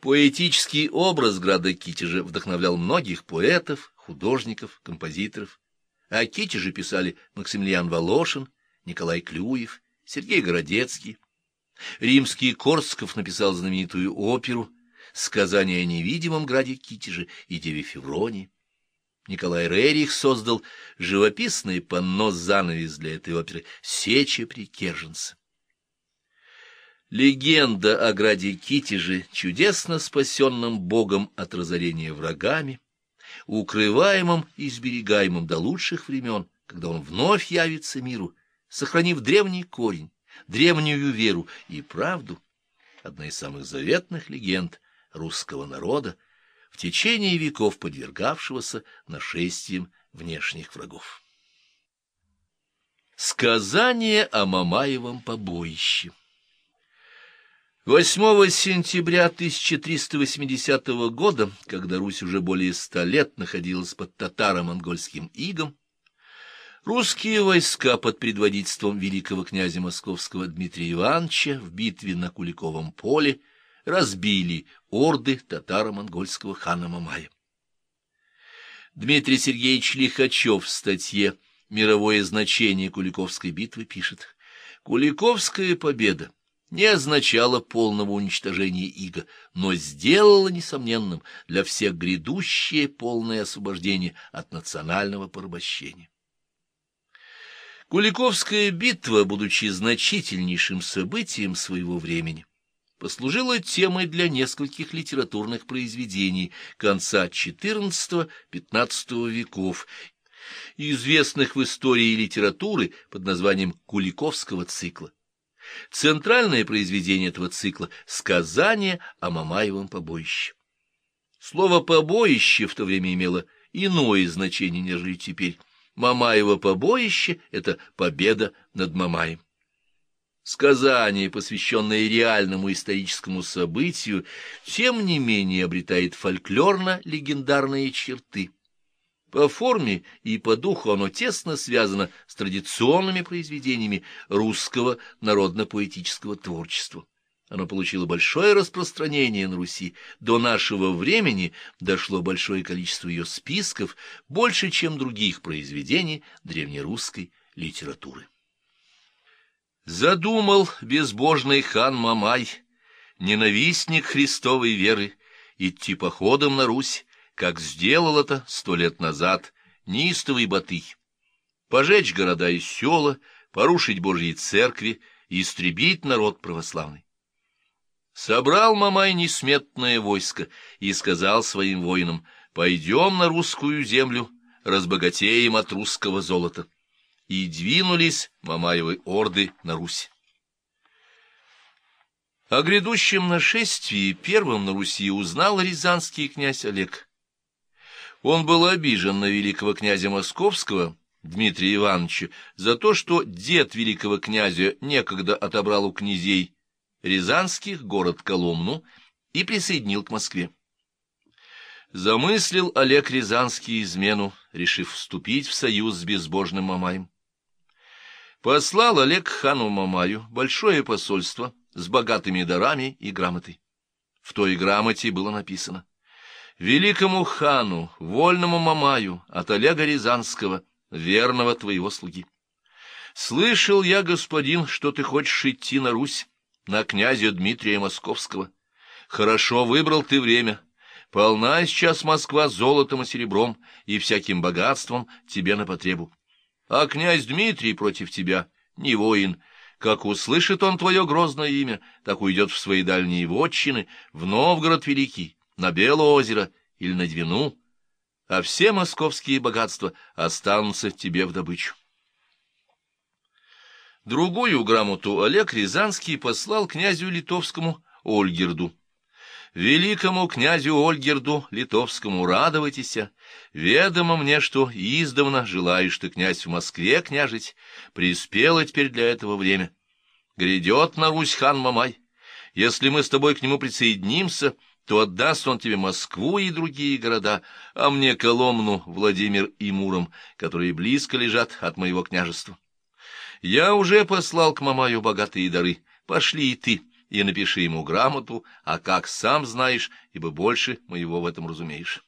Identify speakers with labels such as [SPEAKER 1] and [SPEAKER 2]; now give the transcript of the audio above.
[SPEAKER 1] Поэтический образ града Китежа вдохновлял многих поэтов, художников, композиторов. О Китеже писали Максимилиан Волошин, Николай Клюев, Сергей Городецкий. Римский Корсков написал знаменитую оперу «Сказание о невидимом граде Китеже» и Деве Февронии. Николай Рерих создал живописный панно-занавес для этой оперы «Сеча при Керженце». Легенда о граде Китеже, чудесно спасенном Богом от разорения врагами, укрываемым и сберегаемым до лучших времен, когда он вновь явится миру, сохранив древний корень, древнюю веру и правду, одна из самых заветных легенд русского народа, в течение веков подвергавшегося нашествиям внешних врагов. Сказание о Мамаевом побоище 8 сентября 1380 года, когда Русь уже более ста лет находилась под татаро-монгольским игом, русские войска под предводительством великого князя московского Дмитрия Ивановича в битве на Куликовом поле разбили орды татаро-монгольского хана Мамая. Дмитрий Сергеевич Лихачев в статье «Мировое значение Куликовской битвы» пишет «Куликовская победа не означало полного уничтожения иго, но сделало несомненным для всех грядущее полное освобождение от национального порабощения. Куликовская битва, будучи значительнейшим событием своего времени, послужила темой для нескольких литературных произведений конца XIV-XV веков, известных в истории литературы под названием Куликовского цикла. Центральное произведение этого цикла — «Сказание о Мамаевом побоище». Слово «побоище» в то время имело иное значение, нежели теперь. Мамаево побоище — это победа над Мамаем. Сказание, посвященное реальному историческому событию, тем не менее обретает фольклорно-легендарные черты. По форме и по духу оно тесно связано с традиционными произведениями русского народно-поэтического творчества. Оно получило большое распространение на Руси. До нашего времени дошло большое количество ее списков, больше, чем других произведений древнерусской литературы. Задумал безбожный хан Мамай, ненавистник Христовой веры, идти походом на Русь, как сделал это сто лет назад неистовый Батый. Пожечь города и села, порушить Божьи церкви и истребить народ православный. Собрал Мамай несметное войско и сказал своим воинам, «Пойдем на русскую землю, разбогатеем от русского золота». И двинулись Мамаевы орды на Русь. О грядущем нашествии первым на Руси узнал рязанский князь Олег. Он был обижен на великого князя Московского, Дмитрия Ивановича, за то, что дед великого князя некогда отобрал у князей Рязанских город Коломну и присоединил к Москве. Замыслил Олег Рязанский измену, решив вступить в союз с безбожным Мамаем. Послал Олег хану Мамаю большое посольство с богатыми дарами и грамотой. В той грамоте было написано великому хану, вольному Мамаю, от Олега Рязанского, верного твоего слуги. Слышал я, господин, что ты хочешь идти на Русь, на князя Дмитрия Московского. Хорошо выбрал ты время. Полна сейчас Москва золотом и серебром и всяким богатством тебе на потребу. А князь Дмитрий против тебя не воин. Как услышит он твое грозное имя, так уйдет в свои дальние вотчины, в Новгород Великий, на Белое озеро или на Двину, а все московские богатства останутся тебе в добычу. Другую грамоту Олег Рязанский послал князю литовскому Ольгерду. «Великому князю Ольгерду литовскому радовайтесь, ведомо мне, что издавна желаешь ты, князь, в Москве княжить, приспело теперь для этого время. Грядет на Русь хан Мамай, если мы с тобой к нему присоединимся, — то отдаст он тебе Москву и другие города, а мне Коломну, Владимир и Муром, которые близко лежат от моего княжества. Я уже послал к Мамаю богатые дары, пошли и ты, и напиши ему грамоту, а как сам знаешь, ибо больше моего в этом разумеешь.